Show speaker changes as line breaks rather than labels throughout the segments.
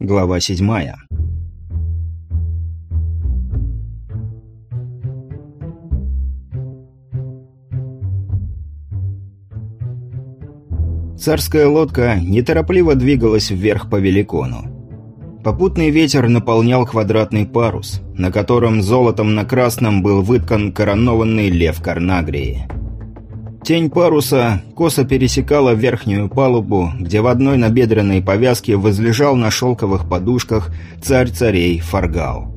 Глава седьмая. Царская лодка неторопливо двигалась вверх по Великону. Попутный ветер наполнял квадратный парус, на котором золотом на красном был выткан коронованный лев Карнагрии. Тень паруса косо пересекала верхнюю палубу, где в одной набедренной повязке возлежал на шелковых подушках царь царей Фаргал.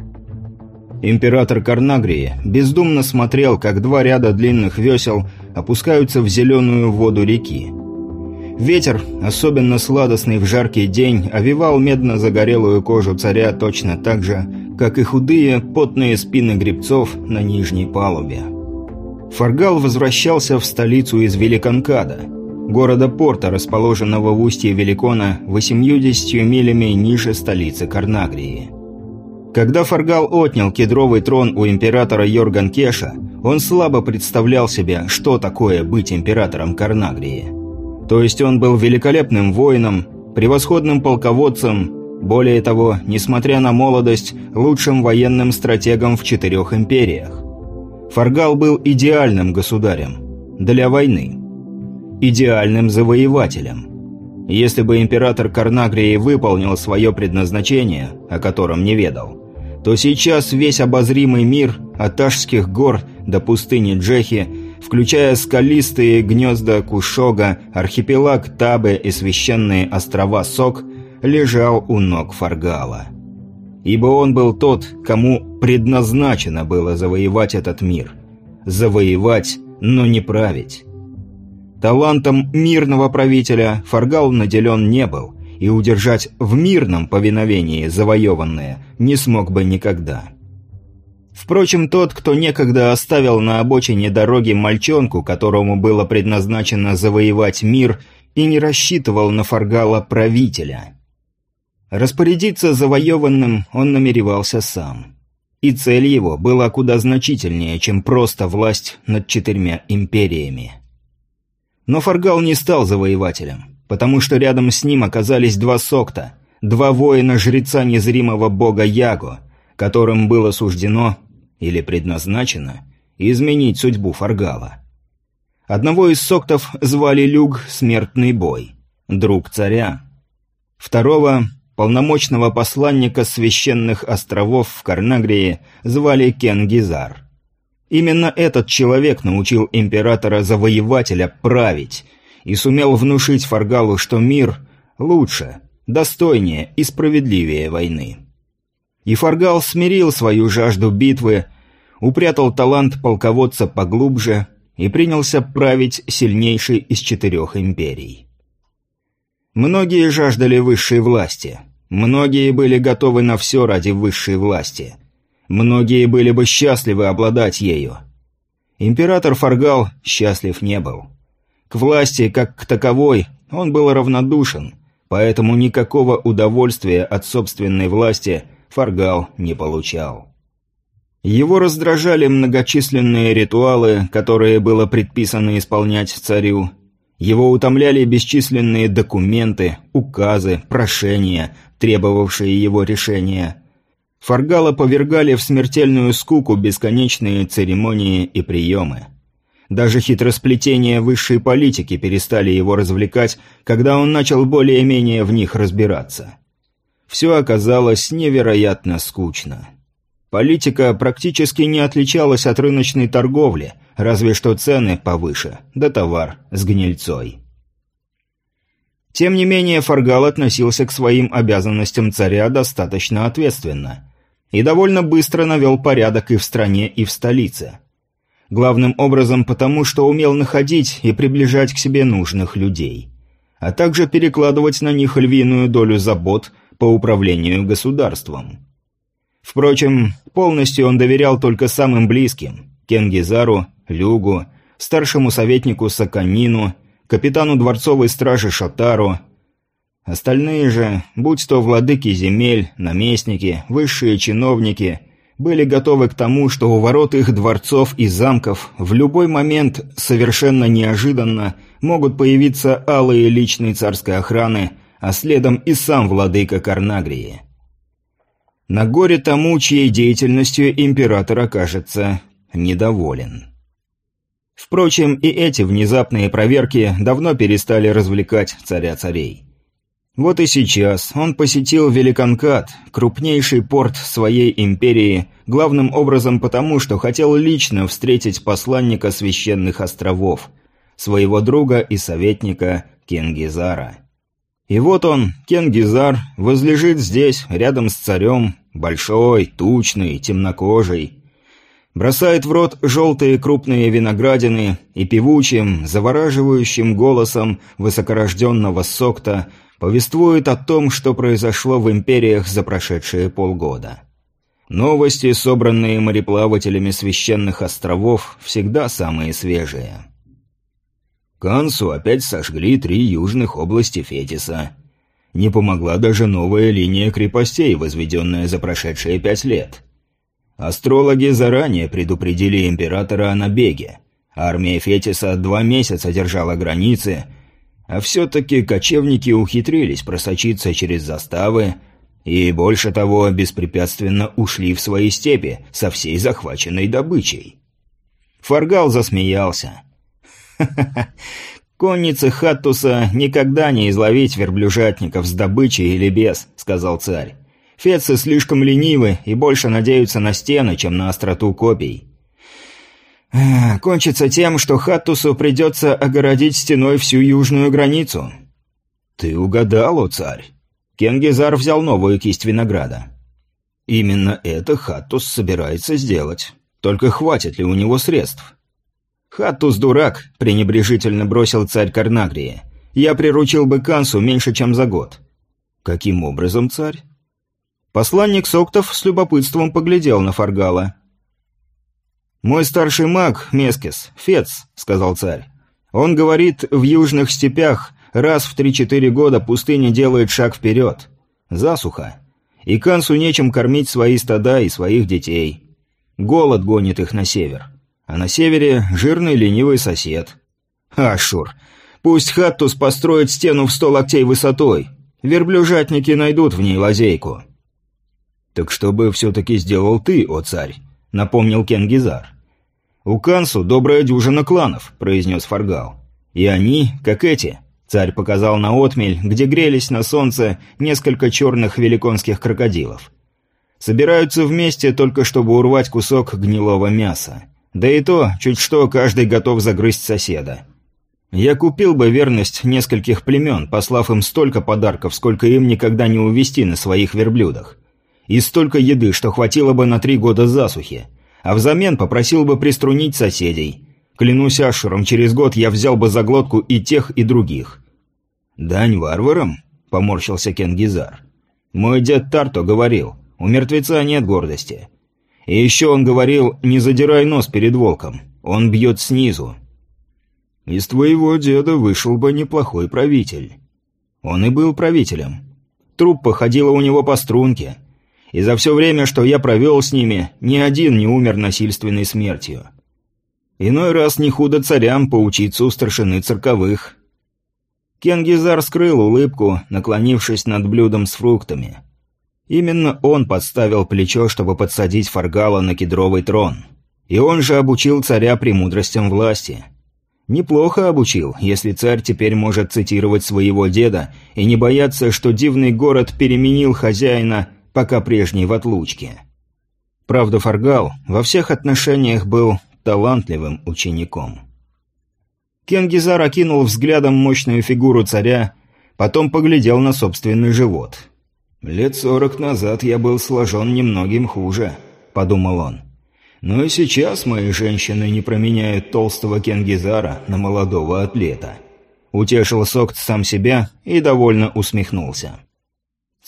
Император Карнагрии бездумно смотрел, как два ряда длинных весел опускаются в зеленую воду реки. Ветер, особенно сладостный в жаркий день, овивал медно-загорелую кожу царя точно так же, как и худые, потные спины гребцов на нижней палубе. Фаргал возвращался в столицу из Великанкада, города-порта, расположенного в устье Великона 80 милями ниже столицы Карнагрии. Когда Фаргал отнял кедровый трон у императора Йорган Кеша, он слабо представлял себе, что такое быть императором Карнагрии. То есть он был великолепным воином, превосходным полководцем, более того, несмотря на молодость, лучшим военным стратегом в четырех империях. Фаргал был идеальным государем. Для войны. Идеальным завоевателем. Если бы император Карнагрии выполнил свое предназначение, о котором не ведал, то сейчас весь обозримый мир от Ашских гор до пустыни Джехи, включая скалистые гнезда Кушога, архипелаг Табе и священные острова Сок, лежал у ног Фаргала ибо он был тот, кому предназначено было завоевать этот мир. Завоевать, но не править. Талантом мирного правителя Фаргал наделен не был, и удержать в мирном повиновении завоеванное не смог бы никогда. Впрочем, тот, кто некогда оставил на обочине дороги мальчонку, которому было предназначено завоевать мир, и не рассчитывал на Фаргала правителя – Распорядиться завоеванным он намеревался сам. И цель его была куда значительнее, чем просто власть над четырьмя империями. Но Фаргал не стал завоевателем, потому что рядом с ним оказались два сокта, два воина-жреца незримого бога Яго, которым было суждено, или предназначено, изменить судьбу Фаргала. Одного из соктов звали Люг Смертный Бой, друг царя. Второго Полномочного посланника священных островов в Карнагрии звали Кенгизар. Именно этот человек научил императора-завоевателя править и сумел внушить Фаргалу, что мир лучше, достойнее и справедливее войны. И Фаргал смирил свою жажду битвы, упрятал талант полководца поглубже и принялся править сильнейшей из четырех империй. Многие жаждали высшей власти. Многие были готовы на все ради высшей власти. Многие были бы счастливы обладать ею. Император Фаргал счастлив не был. К власти, как к таковой, он был равнодушен, поэтому никакого удовольствия от собственной власти Фаргал не получал. Его раздражали многочисленные ритуалы, которые было предписано исполнять царю, его утомляли бесчисленные документы, указы, прошения, требовавшие его решения. Фаргала повергали в смертельную скуку бесконечные церемонии и приемы. Даже хитросплетения высшей политики перестали его развлекать, когда он начал более-менее в них разбираться. Все оказалось невероятно скучно. Политика практически не отличалась от рыночной торговли – разве что цены повыше, да товар с гнильцой. Тем не менее, Фаргал относился к своим обязанностям царя достаточно ответственно и довольно быстро навел порядок и в стране, и в столице. Главным образом потому, что умел находить и приближать к себе нужных людей, а также перекладывать на них львиную долю забот по управлению государством. Впрочем, полностью он доверял только самым близким – Кенгизару Люгу, старшему советнику Саканину, капитану дворцовой стражи Шатару. Остальные же, будь то владыки земель, наместники, высшие чиновники, были готовы к тому, что у ворот их дворцов и замков в любой момент совершенно неожиданно могут появиться алые личные царской охраны, а следом и сам владыка Карнагрии. На горе тому, чьей деятельностью император окажется недоволен. Впрочем, и эти внезапные проверки давно перестали развлекать царя царей. Вот и сейчас он посетил Великанкат, крупнейший порт своей империи, главным образом потому, что хотел лично встретить посланника священных островов, своего друга и советника Кенгизара. И вот он, Кенгизар, возлежит здесь, рядом с царем, большой, тучный, темнокожий. Бросает в рот желтые крупные виноградины и певучим, завораживающим голосом высокорожденного сокта повествует о том, что произошло в империях за прошедшие полгода. Новости, собранные мореплавателями священных островов, всегда самые свежие. Кансу опять сожгли три южных области Фетиса. Не помогла даже новая линия крепостей, возведенная за прошедшие пять лет. Астрологи заранее предупредили императора о набеге. Армия Фетиса два месяца держала границы, а все-таки кочевники ухитрились просочиться через заставы и, больше того, беспрепятственно ушли в свои степи со всей захваченной добычей. Фаргал засмеялся. Ха-ха-ха. «Конницы Хаттуса никогда не изловить верблюжатников с добычей или без», — сказал царь. «Фецы слишком ленивы и больше надеются на стены, чем на остроту копий». «Кончится тем, что Хаттусу придется огородить стеной всю южную границу». «Ты угадал, о царь!» Кенгизар взял новую кисть винограда. «Именно это Хаттус собирается сделать. Только хватит ли у него средств?» «Хаттус дурак», – пренебрежительно бросил царь Карнагрии. «Я приручил бы Кансу меньше, чем за год». «Каким образом, царь?» Посланник Соктов с любопытством поглядел на Фаргала. «Мой старший маг, Мескис, Фец», — сказал царь. «Он говорит, в южных степях раз в три-четыре года пустыня делает шаг вперед. Засуха. И Кансу нечем кормить свои стада и своих детей. Голод гонит их на север а на севере жирный ленивый сосед. Ашур. Пусть Хаттус построит стену в сто локтей высотой. Верблюжатники найдут в ней лазейку. «Так что бы все-таки сделал ты, о царь?» — напомнил Кенгизар. «У Кансу добрая дюжина кланов», — произнес Фаргал. «И они, как эти», — царь показал на отмель, где грелись на солнце несколько черных великонских крокодилов. «Собираются вместе только чтобы урвать кусок гнилого мяса. Да и то, чуть что, каждый готов загрызть соседа. Я купил бы верность нескольких племен, послав им столько подарков, сколько им никогда не увезти на своих верблюдах. И столько еды, что хватило бы на три года засухи. А взамен попросил бы приструнить соседей. Клянусь Ашуром, через год я взял бы за глотку и тех, и других. «Дань варварам?» – поморщился Кенгизар. «Мой дед Тарто говорил, у мертвеца нет гордости. И еще он говорил, не задирай нос перед волком, он бьет снизу. Из твоего деда вышел бы неплохой правитель. Он и был правителем. Труппа ходила у него по струнке. И за все время, что я провел с ними, ни один не умер насильственной смертью. Иной раз не худо царям поучиться у старшины цирковых. Кенгизар скрыл улыбку, наклонившись над блюдом с фруктами. Именно он подставил плечо, чтобы подсадить Фаргала на кедровый трон. И он же обучил царя премудростям власти. Неплохо обучил, если царь теперь может цитировать своего деда и не бояться, что дивный город переменил хозяина, пока прежний в отлучке. Правда, Фаргал во всех отношениях был талантливым учеником. Кенгизар окинул взглядом мощную фигуру царя, потом поглядел на собственный живот – «Лет сорок назад я был сложен немногим хуже», — подумал он. «Но и сейчас мои женщины не променяют толстого кенгизара на молодого атлета». Утешил Сокт сам себя и довольно усмехнулся.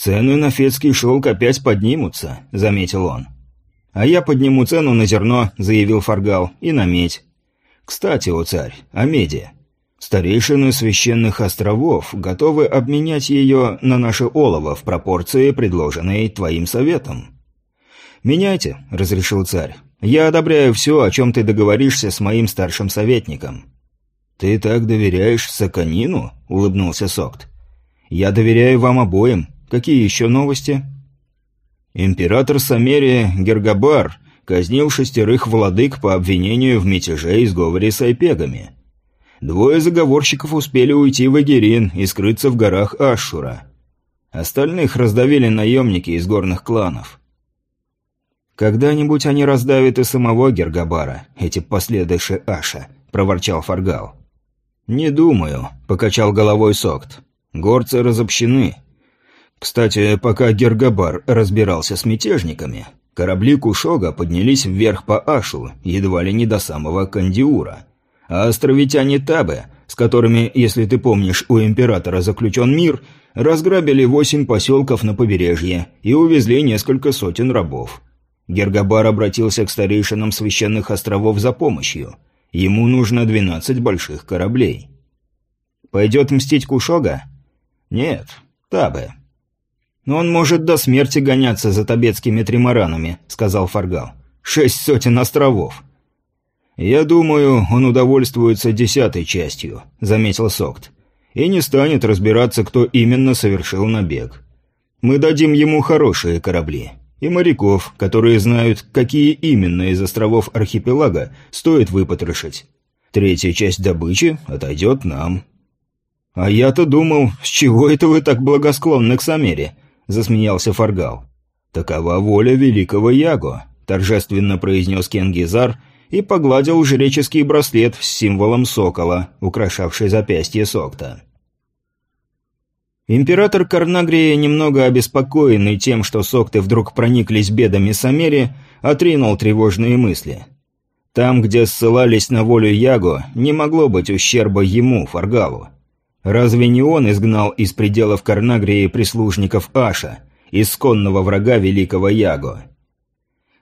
«Цены на фетский шелк опять поднимутся», — заметил он. «А я подниму цену на зерно», — заявил Фаргал, — «и на медь». «Кстати, о царь, о меди. Старейшины священных островов готовы обменять ее на наше олово в пропорции, предложенной твоим советом. «Меняйте», — разрешил царь. «Я одобряю все, о чем ты договоришься с моим старшим советником». «Ты так доверяешь Саканину?» — улыбнулся Сокт. Я доверяю вам обоим. Какие еще новости?» Император Самерия Гергабар казнил шестерых владык по обвинению в мятеже и сговоре с айпегами. Двое заговорщиков успели уйти в Агерин и скрыться в горах Ашура. Остальных раздавили наемники из горных кланов. «Когда-нибудь они раздавят и самого Гергабара, эти последующие Аша», — проворчал Фаргал. «Не думаю», — покачал головой Сокт. «Горцы разобщены. Кстати, пока Гергабар разбирался с мятежниками, корабли Кушога поднялись вверх по Ашу, едва ли не до самого Кандиура. А островитяне Табе, с которыми, если ты помнишь, у императора заключен мир, разграбили восемь поселков на побережье и увезли несколько сотен рабов. Гергабар обратился к старейшинам священных островов за помощью. Ему нужно двенадцать больших кораблей. «Пойдет мстить Кушога?» «Нет, Табе. «Но он может до смерти гоняться за табецкими тримаранами», — сказал Фаргал. «Шесть сотен островов». «Я думаю, он удовольствуется десятой частью», — заметил Сокт. «И не станет разбираться, кто именно совершил набег. Мы дадим ему хорошие корабли. И моряков, которые знают, какие именно из островов архипелага стоит выпотрошить. Третья часть добычи отойдет нам». «А я-то думал, с чего это вы так благосклонны к Самере?» Засмеялся Фаргал. «Такова воля великого Яго», – торжественно произнес Кенгизар и погладил жреческий браслет с символом сокола, украшавший запястье Сокта. Император Карнагрия, немного обеспокоенный тем, что Сокты вдруг прониклись бедами Самери, отринул тревожные мысли. Там, где ссылались на волю Яго, не могло быть ущерба ему, Фаргалу. Разве не он изгнал из пределов Карнагрии прислужников Аша, исконного врага великого Яго?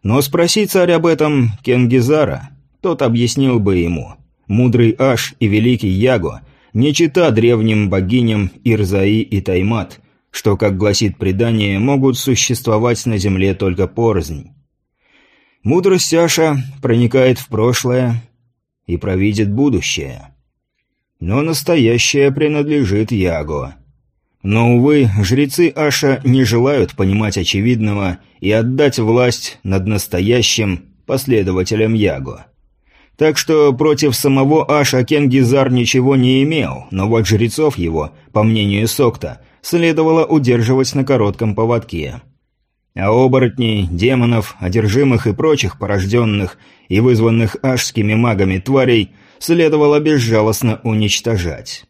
Но спроси царь об этом Кенгизара, тот объяснил бы ему. Мудрый Аш и великий Яго не чита древним богиням Ирзаи и Таймат, что, как гласит предание, могут существовать на земле только порознь. Мудрость Аша проникает в прошлое и провидит будущее. Но настоящее принадлежит Яго. Но, увы, жрецы Аша не желают понимать очевидного и отдать власть над настоящим последователем Яго. Так что против самого Аша Кенгизар ничего не имел, но вот жрецов его, по мнению Сокта, следовало удерживать на коротком поводке. А оборотней, демонов, одержимых и прочих порожденных и вызванных ашскими магами тварей – следовало безжалостно уничтожать.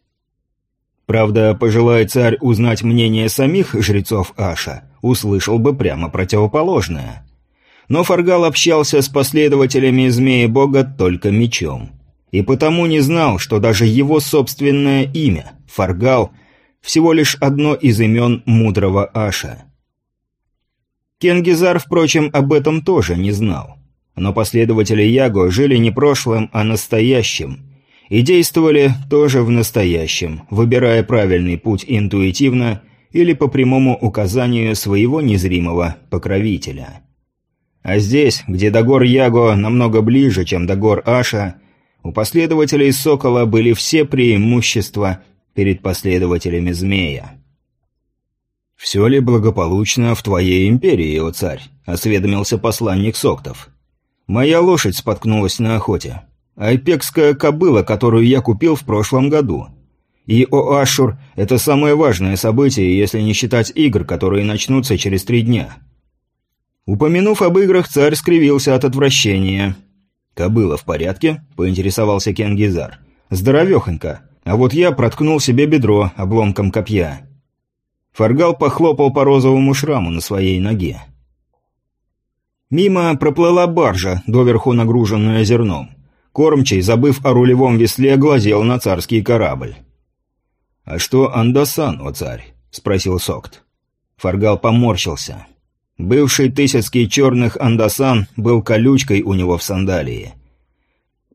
Правда, пожелая царь узнать мнение самих жрецов Аша, услышал бы прямо противоположное. Но Фаргал общался с последователями Змеи-бога только мечом. И потому не знал, что даже его собственное имя, Фаргал, всего лишь одно из имен мудрого Аша. Кенгизар, впрочем, об этом тоже не знал. Но последователи Яго жили не прошлым, а настоящим. И действовали тоже в настоящем, выбирая правильный путь интуитивно или по прямому указанию своего незримого покровителя. А здесь, где до гор Яго намного ближе, чем до гор Аша, у последователей Сокола были все преимущества перед последователями Змея. «Все ли благополучно в твоей империи, о царь?» – осведомился посланник Соктов. Моя лошадь споткнулась на охоте. Айпекская кобыла, которую я купил в прошлом году. И о Ашур – это самое важное событие, если не считать игр, которые начнутся через три дня. Упомянув об играх, царь скривился от отвращения. «Кобыла в порядке?» – поинтересовался Кенгизар. «Здоровехонько. А вот я проткнул себе бедро обломком копья». Фаргал похлопал по розовому шраму на своей ноге. Мимо проплыла баржа, доверху нагруженная зерном. Кормчий, забыв о рулевом весле, глазел на царский корабль. «А что Андасан, о царь?» – спросил Сокт. Фаргал поморщился. Бывший тысяцкий черных Андасан был колючкой у него в сандалии.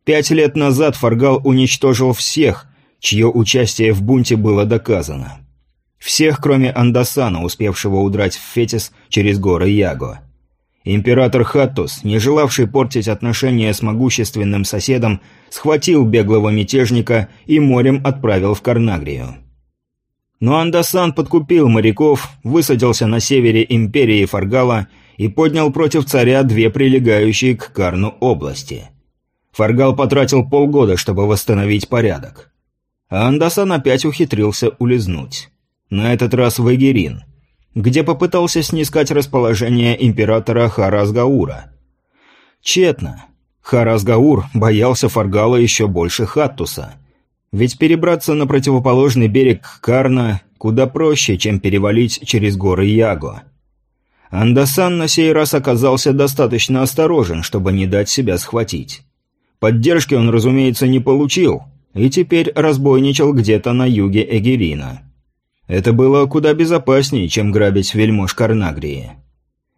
Пять лет назад Фаргал уничтожил всех, чье участие в бунте было доказано. Всех, кроме Андасана, успевшего удрать в Фетис через горы Яго. Император Хаттус, не желавший портить отношения с могущественным соседом, схватил беглого мятежника и морем отправил в Карнагрию. Но Андасан подкупил моряков, высадился на севере империи Фаргала и поднял против царя две прилегающие к Карну области. Фаргал потратил полгода, чтобы восстановить порядок. А Андасан опять ухитрился улизнуть. На этот раз в Эгерин, где попытался снискать расположение императора Харазгаура. Тщетно. Харазгаур боялся Фаргала еще больше Хаттуса. Ведь перебраться на противоположный берег Карна куда проще, чем перевалить через горы Яго. Андасан на сей раз оказался достаточно осторожен, чтобы не дать себя схватить. Поддержки он, разумеется, не получил, и теперь разбойничал где-то на юге Эгерина. Это было куда безопаснее, чем грабить вельмож Карнагрии.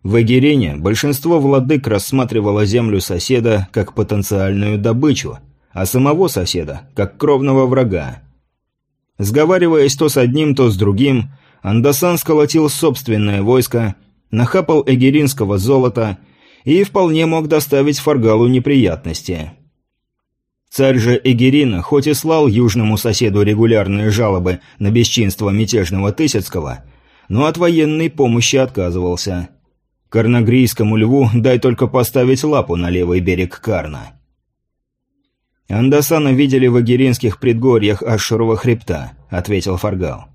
В Эгерине большинство владык рассматривало землю соседа как потенциальную добычу, а самого соседа как кровного врага. Сговариваясь то с одним, то с другим, Андасан сколотил собственное войско нахапал эгеринского золота и вполне мог доставить Фаргалу неприятности. Царь же Эгерина, хоть и слал южному соседу регулярные жалобы на бесчинство мятежного Тысяцкого, но от военной помощи отказывался. Карнагрийскому льву дай только поставить лапу на левый берег Карна. «Андасана видели в Агиринских предгорьях Ашурова хребта», — ответил Фаргал.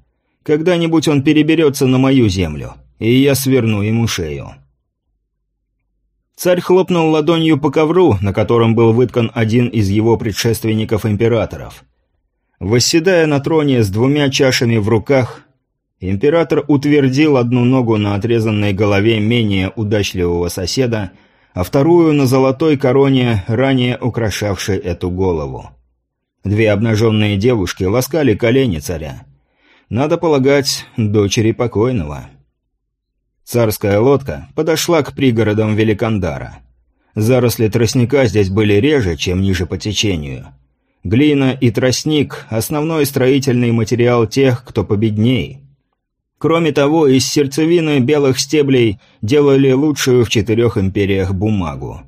«Когда-нибудь он переберется на мою землю и я сверну ему шею. Царь хлопнул ладонью по ковру, на котором был выткан один из его предшественников-императоров. Восседая на троне с двумя чашами в руках, император утвердил одну ногу на отрезанной голове менее удачливого соседа, а вторую на золотой короне, ранее украшавшей эту голову. Две обнаженные девушки ласкали колени царя. Надо полагать, дочери покойного. Царская лодка подошла к пригородам Великандара. Заросли тростника здесь были реже, чем ниже по течению. Глина и тростник – основной строительный материал тех, кто победней. Кроме того, из сердцевины белых стеблей делали лучшую в четырех империях бумагу.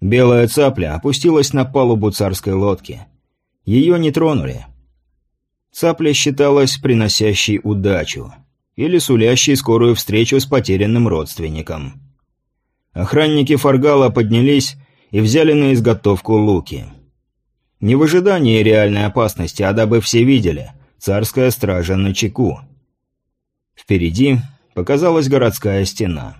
Белая цапля опустилась на палубу царской лодки. Ее не тронули. Цапля считалась приносящей удачу или сулящий скорую встречу с потерянным родственником. Охранники Фаргала поднялись и взяли на изготовку луки. Не в ожидании реальной опасности, а дабы все видели, царская стража на чеку. Впереди показалась городская стена.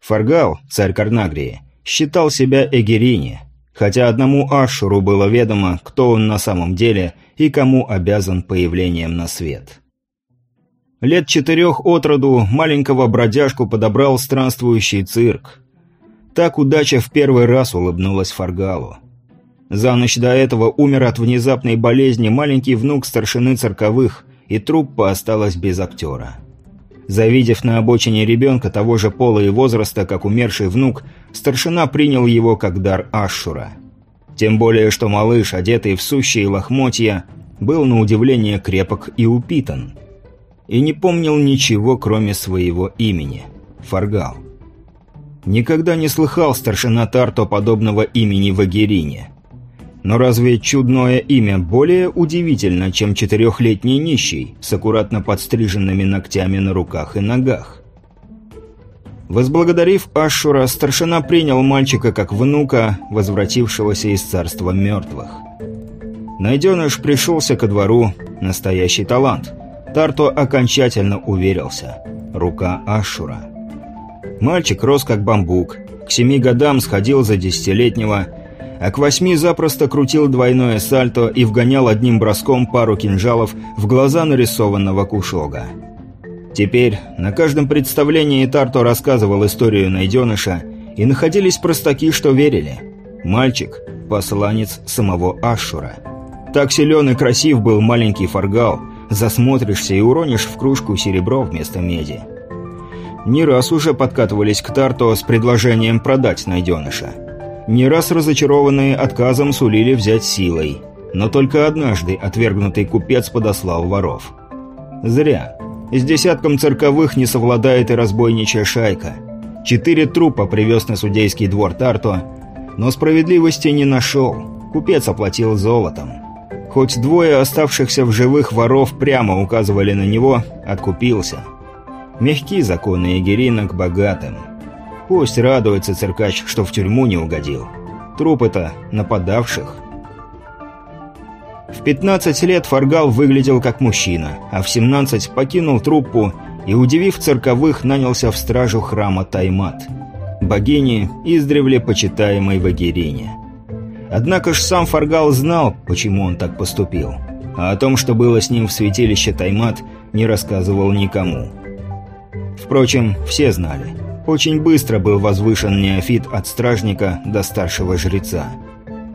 Фаргал, царь Карнагрии, считал себя Эгерини, хотя одному Ашуру было ведомо, кто он на самом деле и кому обязан появлением на свет. Лет четырех от роду маленького бродяжку подобрал странствующий цирк. Так удача в первый раз улыбнулась Фаргалу. За ночь до этого умер от внезапной болезни маленький внук старшины цирковых, и труппа осталась без актера. Завидев на обочине ребенка того же пола и возраста, как умерший внук, старшина принял его как дар Ашшура. Тем более, что малыш, одетый в сущие лохмотья, был на удивление крепок и упитан – и не помнил ничего, кроме своего имени – Фаргал. Никогда не слыхал старшина Тарто подобного имени в Агирине. Но разве чудное имя более удивительно, чем четырехлетний нищий с аккуратно подстриженными ногтями на руках и ногах? Возблагодарив Ашура, старшина принял мальчика как внука, возвратившегося из царства мертвых. Найденыш пришелся ко двору, настоящий талант – Тарто окончательно уверился. Рука Ашура. Мальчик рос как бамбук. К семи годам сходил за десятилетнего, а к восьми запросто крутил двойное сальто и вгонял одним броском пару кинжалов в глаза нарисованного кушога. Теперь на каждом представлении Тарто рассказывал историю найденыша, и находились простаки, что верили. Мальчик – посланец самого Ашура. Так силен и красив был маленький Фаргал – Засмотришься и уронишь в кружку серебро вместо меди. Не раз уже подкатывались к Тарто с предложением продать найденыша. Не раз разочарованные отказом сулили взять силой. Но только однажды отвергнутый купец подослал воров. Зря. С десятком цирковых не совладает и разбойничья шайка. Четыре трупа привез на судейский двор Тарто, но справедливости не нашел. Купец оплатил золотом. Хоть двое оставшихся в живых воров прямо указывали на него, откупился. Мягки законы Егерина к богатым. Пусть радуется циркач, что в тюрьму не угодил. Трупы-то нападавших. В 15 лет Фаргал выглядел как мужчина, а в 17 покинул труппу и, удивив цирковых, нанялся в стражу храма Таймат. Богини, издревле почитаемой в Агирине. Однако ж сам Фаргал знал, почему он так поступил. А о том, что было с ним в святилище Таймат, не рассказывал никому. Впрочем, все знали. Очень быстро был возвышен неофит от стражника до старшего жреца.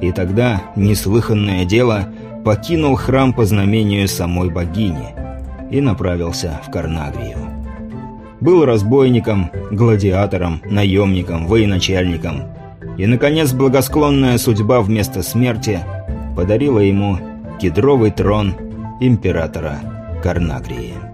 И тогда, неслыханное дело, покинул храм по знамению самой богини и направился в Карнагрию. Был разбойником, гладиатором, наемником, военачальником – и, наконец, благосклонная судьба вместо смерти подарила ему кедровый трон императора Карнагрии.